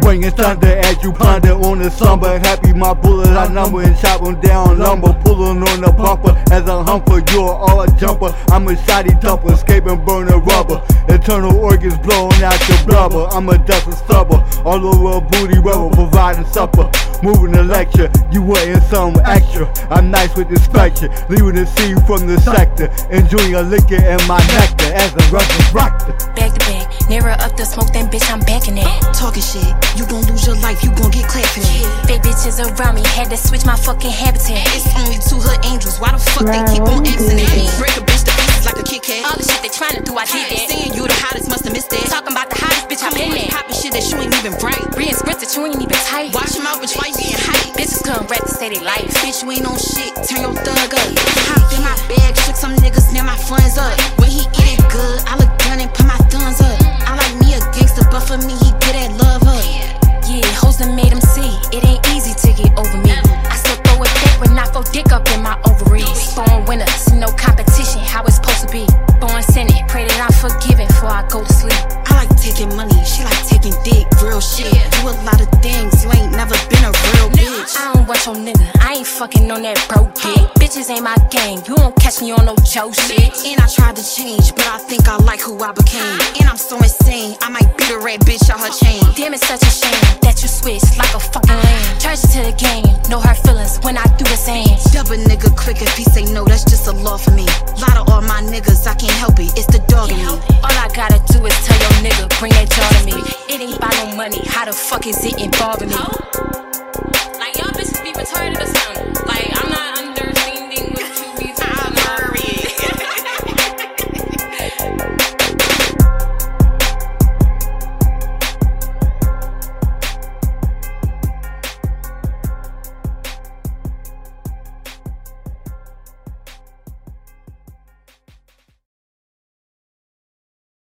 Bringing thunder as you ponder on the slumber. Happy my bullets I number and chop them down lumber. Pulling on the bumper as a humper. You're all a jumper. I'm a shoddy dumper, escaping burning rubber. Internal organs blowing out your blubber. I'm a dust and stubber. All over a booty rubber, providing supper. Moving the lecture, you wantin' some extra. I'm nice with inspection, leaving the scene from the sector. Enjoying a liquor and my nectar as a Russian rocker. Back to back, nearer up the smoke, then bitch, I'm backing it. Talking shit, you gon' lose your life, you gon' get clapped for that. Fake bitches around me, had to switch my fucking habitat. It's only two hood angels, why the fuck they keep on asking that? Break a bitch to pieces like a Kit Kat. All the shit they trying to do, I did that. Seeing you the hottest, must have missed that. Talking about the hottest bitch, I been there. Popping shit that you ain't even bright. Being scripted, you ain't even tight. Wash him out, why you being hype? Bitches come rap to say they life. Bitch, you ain't on shit, turn your thug up. Shit. Do a lot of things, you ain't never been a real bitch. I don't want your nigga, I ain't fucking on that broke dick. Bitches ain't my game, you don't catch me on no Joe shit. And I tried to change, but I think I like who I became. And I'm so insane, I might beat a red bitch out her chain. Damn, it's such a shame that you switch like a fucking lame. Charge to the game, know her feelings when I do the same. Dub a nigga quick if he say no, that's just a law for me. Lot of all my niggas, I can't help it, it's the dog in me. All I gotta do is tell nigga, bring that jaw to me. It ain't about no money, how the fuck is it involving me? Like y'all bitches be retarded or something.